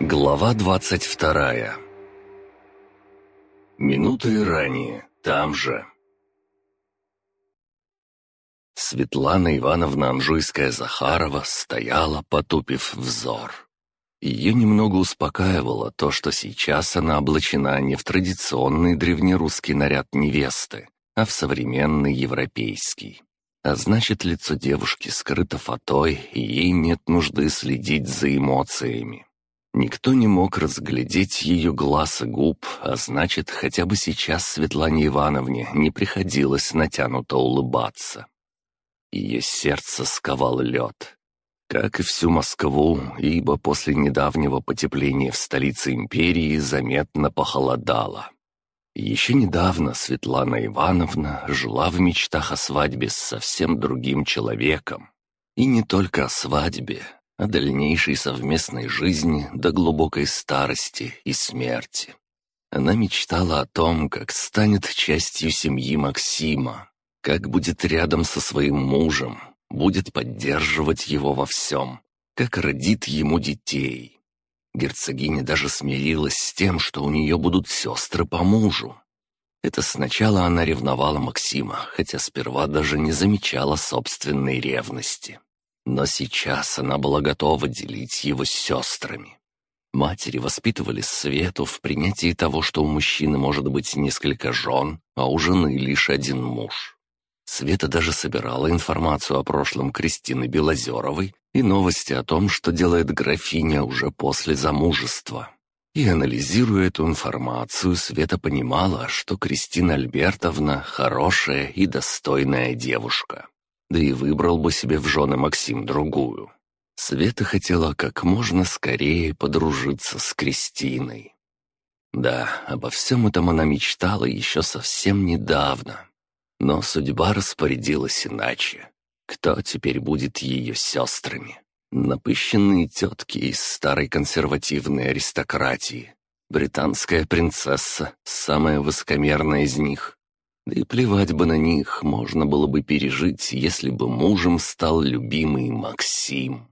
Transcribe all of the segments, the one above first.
Глава двадцать вторая Минуты ранее, там же. Светлана Ивановна Анжуйская-Захарова стояла, потупив взор. Ее немного успокаивало то, что сейчас она облачена не в традиционный древнерусский наряд невесты, а в современный европейский. А значит, лицо девушки скрыто фатой, и ей нет нужды следить за эмоциями. Никто не мог разглядеть ее глаз и губ, а значит, хотя бы сейчас Светлане Ивановне не приходилось натянуто улыбаться. Ее сердце сковал лед. Как и всю Москву, ибо после недавнего потепления в столице империи заметно похолодало. Еще недавно Светлана Ивановна жила в мечтах о свадьбе с совсем другим человеком. И не только о свадьбе, о дальнейшей совместной жизни до глубокой старости и смерти. Она мечтала о том, как станет частью семьи Максима, как будет рядом со своим мужем, будет поддерживать его во всем, как родит ему детей. Герцогиня даже смирилась с тем, что у нее будут сестры по мужу. Это сначала она ревновала Максима, хотя сперва даже не замечала собственной ревности. Но сейчас она была готова делить его с сестрами. Матери воспитывали Свету в принятии того, что у мужчины может быть несколько жен, а у жены лишь один муж. Света даже собирала информацию о прошлом Кристины Белозеровой и новости о том, что делает графиня уже после замужества. И анализируя эту информацию, Света понимала, что Кристина Альбертовна хорошая и достойная девушка. Да и выбрал бы себе в жены Максим другую. Света хотела как можно скорее подружиться с Кристиной. Да, обо всем этом она мечтала еще совсем недавно. Но судьба распорядилась иначе. Кто теперь будет ее сестрами? Напыщенные тетки из старой консервативной аристократии. Британская принцесса, самая высокомерная из них. Да и плевать бы на них, можно было бы пережить, если бы мужем стал любимый Максим.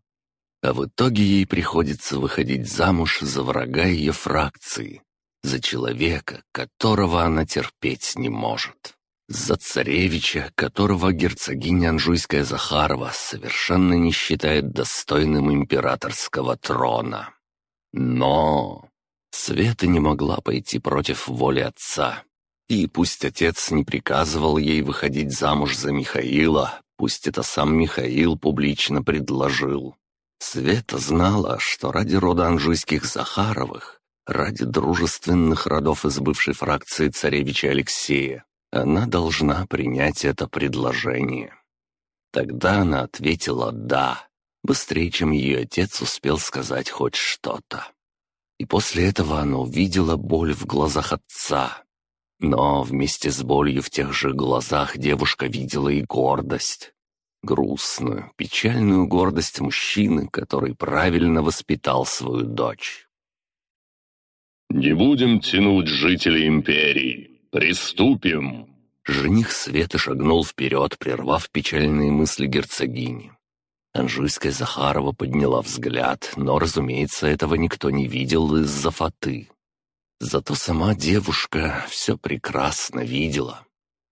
А в итоге ей приходится выходить замуж за врага ее фракции, за человека, которого она терпеть не может. За царевича, которого герцогиня Анжуйская Захарова совершенно не считает достойным императорского трона. Но Света не могла пойти против воли отца. И пусть отец не приказывал ей выходить замуж за Михаила, пусть это сам Михаил публично предложил. Света знала, что ради рода Анжуйских Захаровых, ради дружественных родов из бывшей фракции царевича Алексея, она должна принять это предложение. Тогда она ответила «да», быстрее, чем ее отец успел сказать хоть что-то. И после этого она увидела боль в глазах отца. Но вместе с болью в тех же глазах девушка видела и гордость. Грустную, печальную гордость мужчины, который правильно воспитал свою дочь. «Не будем тянуть жителей империи. «Приступим!» Жених Светы шагнул вперед, прервав печальные мысли герцогини. Анжуйская Захарова подняла взгляд, но, разумеется, этого никто не видел из-за фаты. Зато сама девушка все прекрасно видела.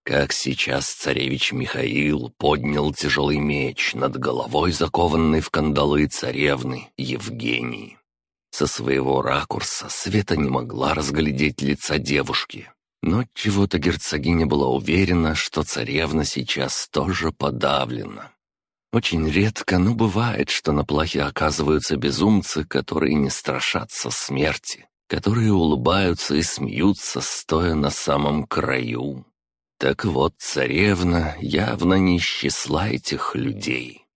Как сейчас царевич Михаил поднял тяжелый меч над головой закованной в кандалы царевны Евгении. Со своего ракурса Света не могла разглядеть лица девушки, но чего-то герцогиня была уверена, что царевна сейчас тоже подавлена. Очень редко, но бывает, что на плахе оказываются безумцы, которые не страшатся смерти, которые улыбаются и смеются, стоя на самом краю. Так вот, царевна явно не из числа этих людей.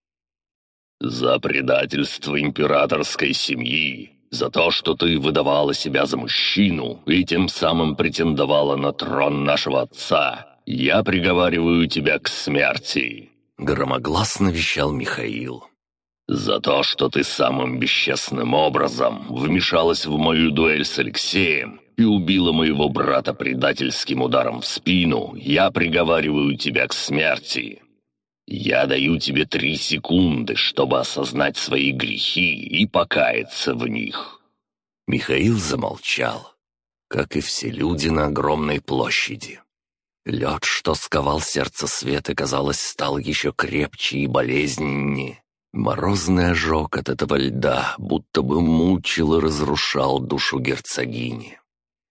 «За предательство императорской семьи за то, что ты выдавала себя за мужчину и тем самым претендовала на трон нашего отца, я приговариваю тебя к смерти!» Громогласно вещал Михаил. «За то, что ты самым бесчестным образом вмешалась в мою дуэль с Алексеем и убила моего брата предательским ударом в спину, я приговариваю тебя к смерти!» Я даю тебе три секунды, чтобы осознать свои грехи и покаяться в них. Михаил замолчал, как и все люди на огромной площади. Лед, что сковал сердце света, казалось, стал еще крепче и болезненнее. Морозный ожог от этого льда будто бы мучил и разрушал душу герцогини.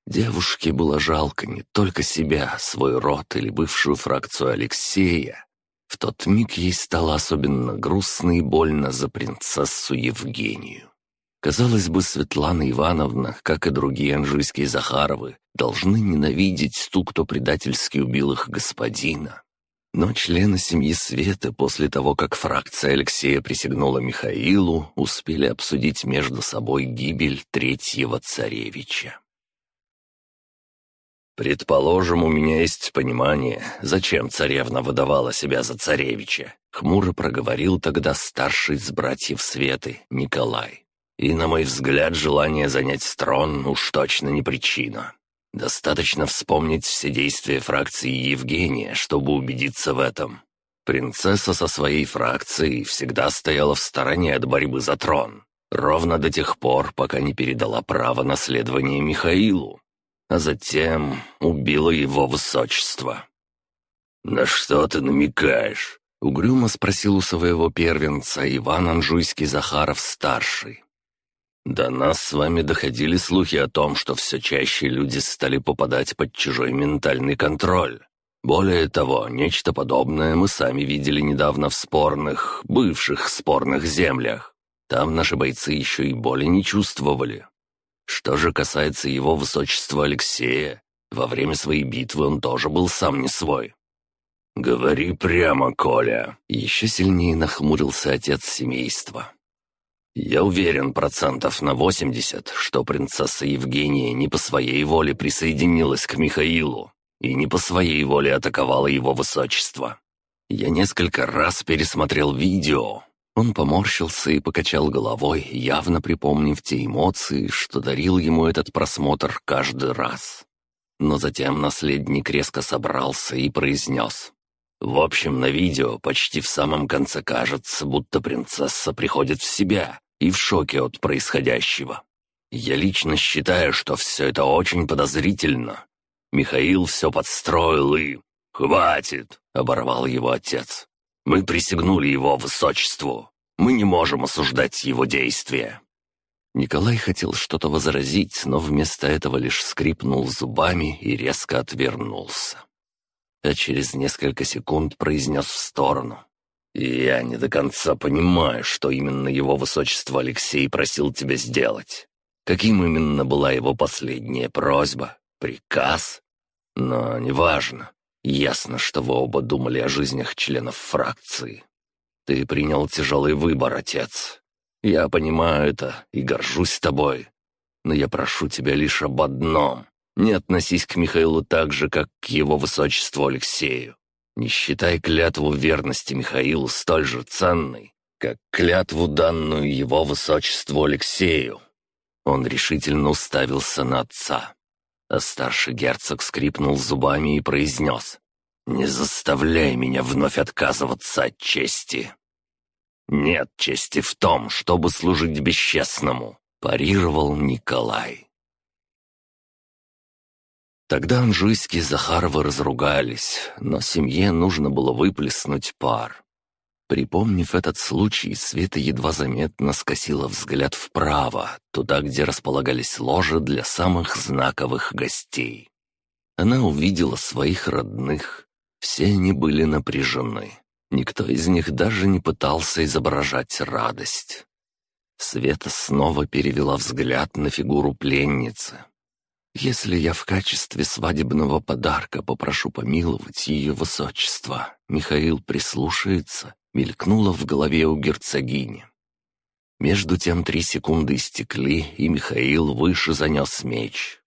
Девушке было жалко не только себя, свой род или бывшую фракцию Алексея. В тот миг ей стало особенно грустно и больно за принцессу Евгению. Казалось бы, Светлана Ивановна, как и другие анжуйские Захаровы, должны ненавидеть ту, кто предательски убил их господина. Но члены семьи Светы после того, как фракция Алексея присягнула Михаилу, успели обсудить между собой гибель третьего царевича. «Предположим, у меня есть понимание, зачем царевна выдавала себя за царевича», — хмуро проговорил тогда старший из братьев Светы, Николай. «И, на мой взгляд, желание занять трон уж точно не причина. Достаточно вспомнить все действия фракции Евгения, чтобы убедиться в этом. Принцесса со своей фракцией всегда стояла в стороне от борьбы за трон, ровно до тех пор, пока не передала право наследования Михаилу а затем убила его высочество. «На что ты намекаешь?» — угрюмо спросил у своего первенца Иван Анжуйский-Захаров-старший. «До нас с вами доходили слухи о том, что все чаще люди стали попадать под чужой ментальный контроль. Более того, нечто подобное мы сами видели недавно в спорных, бывших спорных землях. Там наши бойцы еще и боли не чувствовали. Что же касается его высочества Алексея, во время своей битвы он тоже был сам не свой. «Говори прямо, Коля!» — еще сильнее нахмурился отец семейства. «Я уверен процентов на восемьдесят, что принцесса Евгения не по своей воле присоединилась к Михаилу и не по своей воле атаковала его высочество. Я несколько раз пересмотрел видео, он поморщился и покачал головой, явно припомнив те эмоции, что дарил ему этот просмотр каждый раз. Но затем наследник резко собрался и произнес. «В общем, на видео почти в самом конце кажется, будто принцесса приходит в себя и в шоке от происходящего. Я лично считаю, что все это очень подозрительно. Михаил все подстроил и...» «Хватит!» — оборвал его отец. Мы присягнули его высочеству. Мы не можем осуждать его действия». Николай хотел что-то возразить, но вместо этого лишь скрипнул зубами и резко отвернулся. А через несколько секунд произнес в сторону. «Я не до конца понимаю, что именно его высочество Алексей просил тебя сделать. Каким именно была его последняя просьба? Приказ? Но неважно. Ясно, что вы оба думали о жизнях членов фракции. Ты принял тяжелый выбор, отец. Я понимаю это и горжусь тобой. Но я прошу тебя лишь об одном. Не относись к Михаилу так же, как к его высочеству Алексею. Не считай клятву верности Михаилу столь же ценной, как клятву, данную его высочеству Алексею. Он решительно уставился на отца. А старший герцог скрипнул зубами и произнес. «Не заставляй меня вновь отказываться от чести». «Нет чести в том, чтобы служить бесчестному», — парировал Николай. Тогда Анжуйские и Захаровы разругались, но семье нужно было выплеснуть пар. Припомнив этот случай, Света едва заметно скосила взгляд вправо, туда, где располагались ложи для самых знаковых гостей. Она увидела своих родных. Все они были напряжены. Никто из них даже не пытался изображать радость. Света снова перевела взгляд на фигуру пленницы. «Если я в качестве свадебного подарка попрошу помиловать ее высочество, Михаил прислушается мелькнуло в голове у герцогини. Между тем три секунды истекли, и Михаил выше занес меч.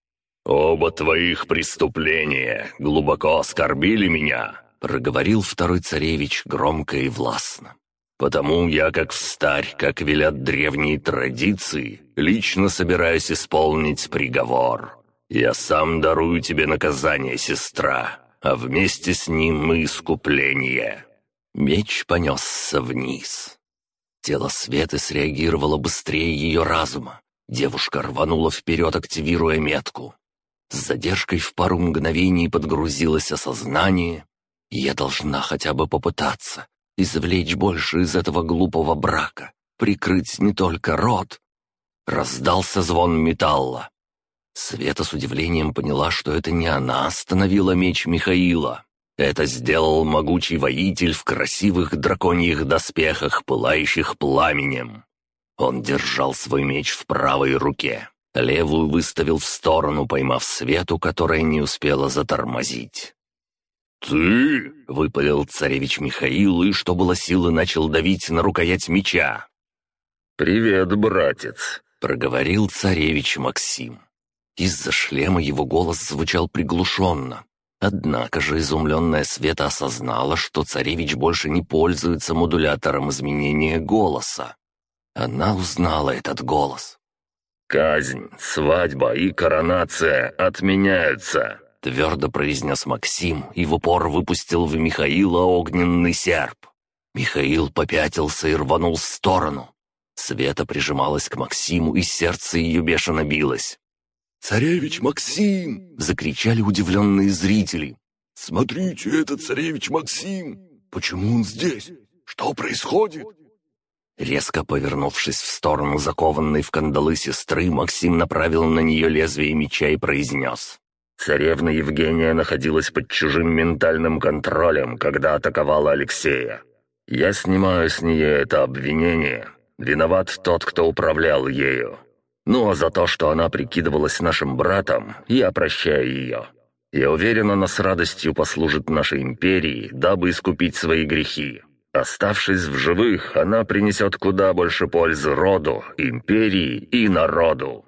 «Оба твоих преступления глубоко оскорбили меня», — проговорил второй царевич громко и властно. «Потому я, как встарь, как велят древние традиции, лично собираюсь исполнить приговор. Я сам дарую тебе наказание, сестра, а вместе с ним и искупление». Меч понесся вниз. Тело Светы среагировало быстрее ее разума. Девушка рванула вперед, активируя метку. С задержкой в пару мгновений подгрузилось осознание. Я должна хотя бы попытаться извлечь больше из этого глупого брака, прикрыть не только рот. Раздался звон металла. Света с удивлением поняла, что это не она остановила меч Михаила. Это сделал могучий воитель в красивых драконьих доспехах, пылающих пламенем. Он держал свой меч в правой руке, левую выставил в сторону, поймав Свету, которая не успела затормозить. «Ты?» — выпалил царевич Михаил и, что было силы, начал давить на рукоять меча. «Привет, братец», — проговорил царевич Максим. Из-за шлема его голос звучал приглушенно. Однако же изумленная Света осознала, что царевич больше не пользуется модулятором изменения голоса. Она узнала этот голос. «Казнь, свадьба и коронация отменяются», — твердо произнес Максим и в упор выпустил в Михаила огненный серп. Михаил попятился и рванул в сторону. Света прижималась к Максиму, и сердце ее бешено билось. «Царевич Максим!» — закричали удивленные зрители. «Смотрите, это царевич Максим! Почему он здесь? Что происходит?» Резко повернувшись в сторону закованной в кандалы сестры, Максим направил на нее лезвие меча и произнес. «Царевна Евгения находилась под чужим ментальным контролем, когда атаковала Алексея. Я снимаю с нее это обвинение. Виноват тот, кто управлял ею. Ну а за то, что она прикидывалась нашим братом, я прощаю ее. Я уверен, она с радостью послужит нашей империи, дабы искупить свои грехи. Оставшись в живых, она принесет куда больше пользы роду, империи и народу».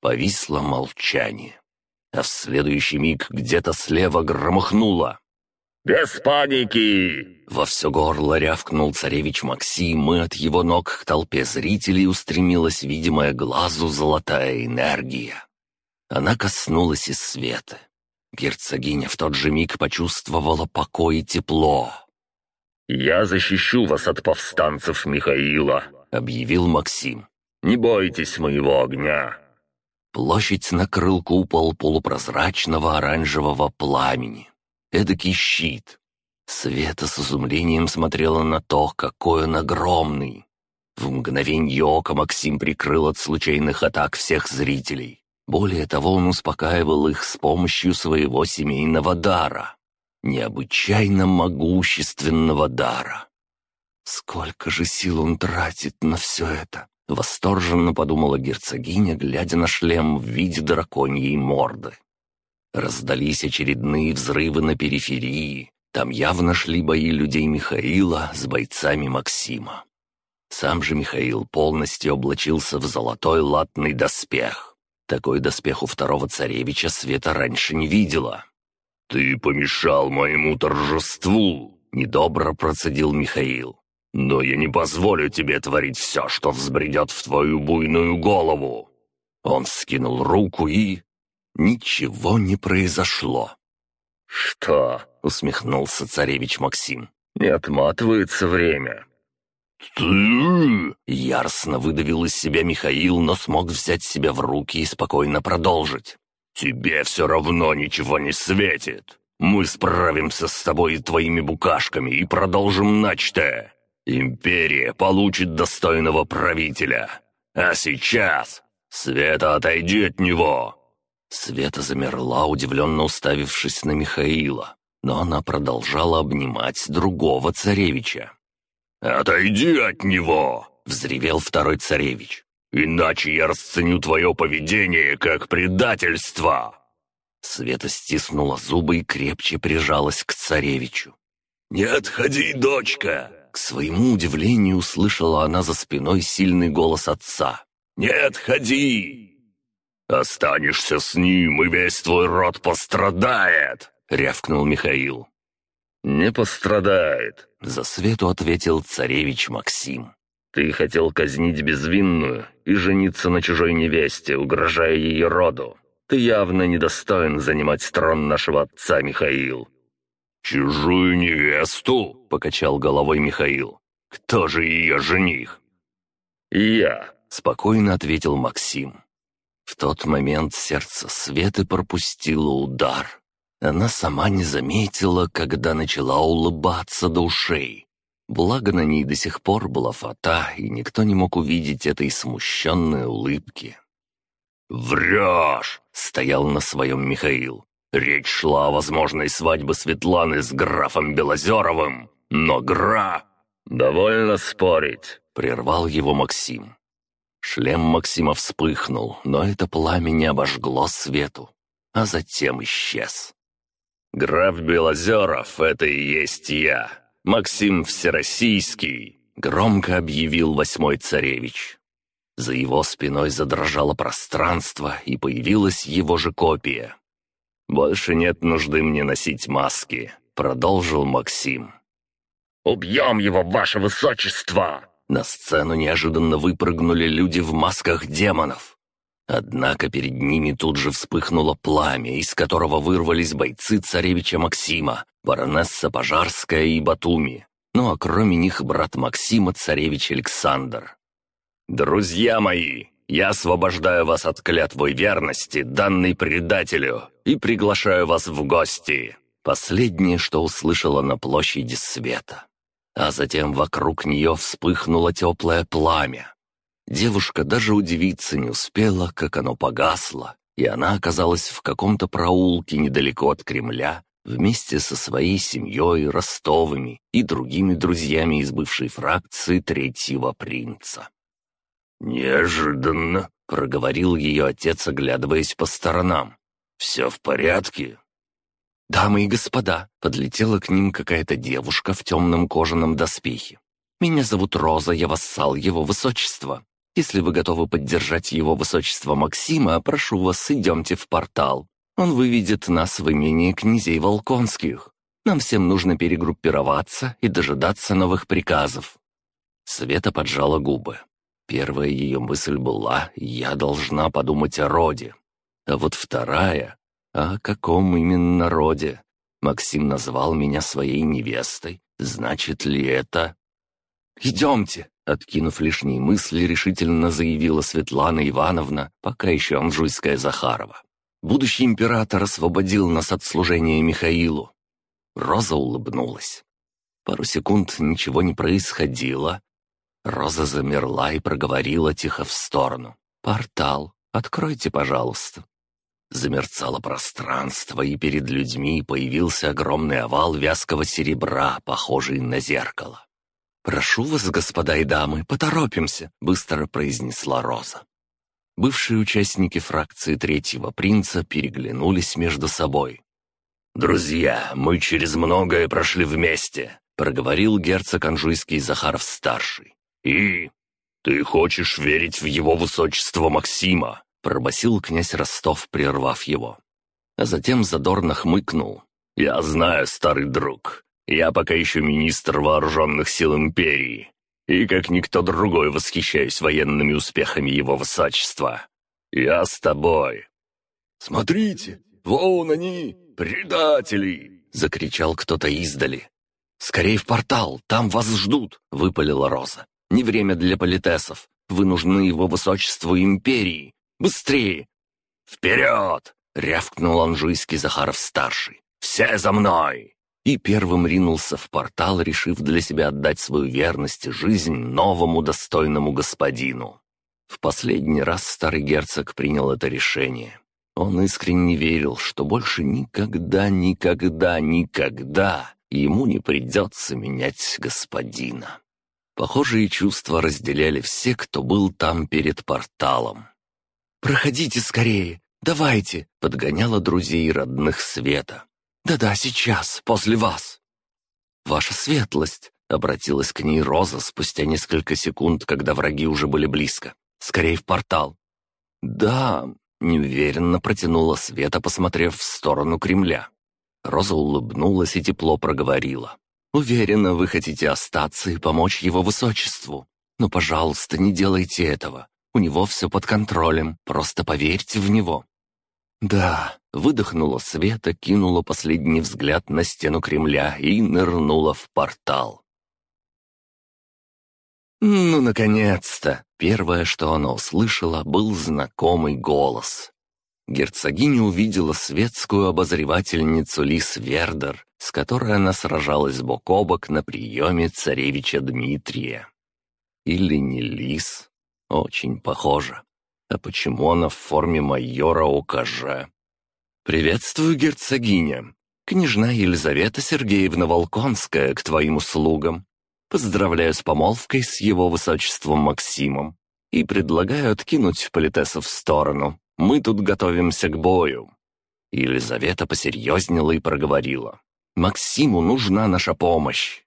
Повисло молчание. А в следующий миг где-то слева громыхнуло. «Без паники!» Во все горло рявкнул царевич Максим, и от его ног к толпе зрителей устремилась видимая глазу золотая энергия. Она коснулась и света. Герцогиня в тот же миг почувствовала покой и тепло. «Я защищу вас от повстанцев Михаила», — объявил Максим. «Не бойтесь моего огня». Площадь накрыл купол полупрозрачного оранжевого пламени эдакий щит. Света с изумлением смотрела на то, какой он огромный. В мгновенье ока Максим прикрыл от случайных атак всех зрителей. Более того, он успокаивал их с помощью своего семейного дара. Необычайно могущественного дара. Сколько же сил он тратит на все это? Восторженно подумала герцогиня, глядя на шлем в виде драконьей морды. Раздались очередные взрывы на периферии. Там явно шли бои людей Михаила с бойцами Максима. Сам же Михаил полностью облачился в золотой латный доспех. Такой доспех у второго царевича Света раньше не видела. «Ты помешал моему торжеству!» — недобро процедил Михаил. «Но я не позволю тебе творить все, что взбредет в твою буйную голову!» Он скинул руку и... Ничего не произошло. «Что?» — усмехнулся царевич Максим. «Не отматывается время». «Ты...» — яростно выдавил из себя Михаил, но смог взять себя в руки и спокойно продолжить. «Тебе все равно ничего не светит. Мы справимся с тобой и твоими букашками и продолжим начатое. Империя получит достойного правителя. А сейчас Света отойди от него, Света замерла, удивленно уставившись на Михаила, но она продолжала обнимать другого царевича. «Отойди от него!» — взревел второй царевич. «Иначе я расценю твое поведение как предательство!» Света стиснула зубы и крепче прижалась к царевичу. «Не отходи, дочка!» К своему удивлению услышала она за спиной сильный голос отца. «Не отходи!» «Останешься с ним, и весь твой род пострадает!» — рявкнул Михаил. «Не пострадает», — за свету ответил царевич Максим. «Ты хотел казнить безвинную и жениться на чужой невесте, угрожая ее роду. Ты явно недостоин занимать трон нашего отца, Михаил». «Чужую невесту?» — покачал головой Михаил. «Кто же ее жених?» «Я», спокойно ответил Максим. В тот момент сердце Светы пропустило удар. Она сама не заметила, когда начала улыбаться до ушей. Благо на ней до сих пор была фата, и никто не мог увидеть этой смущенной улыбки. «Врешь!» — стоял на своем Михаил. «Речь шла о возможной свадьбе Светланы с графом Белозеровым, но гра...» «Довольно спорить», — прервал его Максим. Шлем Максима вспыхнул, но это пламя не обожгло свету, а затем исчез. «Граф Белозеров — это и есть я, Максим Всероссийский», — громко объявил восьмой царевич. За его спиной задрожало пространство, и появилась его же копия. «Больше нет нужды мне носить маски», — продолжил Максим. «Убьем его, ваше высочество!» На сцену неожиданно выпрыгнули люди в масках демонов. Однако перед ними тут же вспыхнуло пламя, из которого вырвались бойцы царевича Максима, баронесса Пожарская и Батуми. Ну а кроме них брат Максима, царевич Александр. «Друзья мои, я освобождаю вас от клятвы верности, данной предателю, и приглашаю вас в гости». Последнее, что услышала на площади света. А затем вокруг нее вспыхнуло теплое пламя. Девушка даже удивиться не успела, как оно погасло, и она оказалась в каком-то проулке недалеко от Кремля, вместе со своей семьей, Ростовыми и другими друзьями из бывшей фракции третьего принца. «Неожиданно», — проговорил ее отец, оглядываясь по сторонам. «Все в порядке?» «Дамы и господа», — подлетела к ним какая-то девушка в темном кожаном доспехе. «Меня зовут Роза, я вассал его высочества. Если вы готовы поддержать его высочество Максима, прошу вас, идемте в портал. Он выведет нас в имение князей Волконских. Нам всем нужно перегруппироваться и дожидаться новых приказов». Света поджала губы. Первая ее мысль была «я должна подумать о роде». А вот вторая «о каком именно роде?» Максим назвал меня своей невестой. Значит ли это... «Идемте!» — откинув лишние мысли, решительно заявила Светлана Ивановна, пока еще Анжуйская Захарова. Будущий император освободил нас от служения Михаилу. Роза улыбнулась. Пару секунд ничего не происходило, Роза замерла и проговорила тихо в сторону. «Портал. Откройте, пожалуйста». Замерцало пространство, и перед людьми появился огромный овал вязкого серебра, похожий на зеркало. «Прошу вас, господа и дамы, поторопимся», — быстро произнесла Роза. Бывшие участники фракции Третьего Принца переглянулись между собой. «Друзья, мы через многое прошли вместе», — проговорил герцог Анжуйский Захаров-старший. «И ты хочешь верить в его высочество Максима?» — пробасил князь Ростов, прервав его. А затем задорно хмыкнул. «Я знаю, старый друг, я пока еще министр вооруженных сил империи, и как никто другой восхищаюсь военными успехами его высочества. Я с тобой». «Смотрите, вон они, предатели!» — закричал кто-то издали. «Скорей в портал, там вас ждут!» — выпалила Роза. Не время для политесов. Вы нужны его высочеству империи. Быстрее!» «Вперед!» — рявкнул анжуйский Захаров-старший. «Все за мной!» И первым ринулся в портал, решив для себя отдать свою верность и жизнь новому достойному господину. В последний раз старый герцог принял это решение. Он искренне верил, что больше никогда, никогда, никогда ему не придется менять господина. Похожие чувства разделяли все, кто был там перед порталом. «Проходите скорее! Давайте!» — подгоняла друзей и родных Света. «Да-да, сейчас, после вас!» «Ваша светлость!» — обратилась к ней Роза спустя несколько секунд, когда враги уже были близко. «Скорее в портал!» «Да!» — неуверенно протянула Света, посмотрев в сторону Кремля. Роза улыбнулась и тепло проговорила. Уверена, вы хотите остаться и помочь его высочеству. Но, пожалуйста, не делайте этого. У него все под контролем, просто поверьте в него». «Да», — выдохнула Света, кинула последний взгляд на стену Кремля и нырнула в портал. Ну, наконец-то! Первое, что она услышала, был знакомый голос. Герцогиня увидела светскую обозревательницу Лис Вердер, с которой она сражалась бок о бок на приеме царевича Дмитрия. Или не Лис? Очень похоже. А почему она в форме майора ОКЖ? «Приветствую, герцогиня. Княжна Елизавета Сергеевна Волконская к твоим услугам. Поздравляю с помолвкой с его высочеством Максимом. И предлагаю откинуть политесу в сторону. Мы тут готовимся к бою». Елизавета посерьезнела и проговорила. «Максиму нужна наша помощь.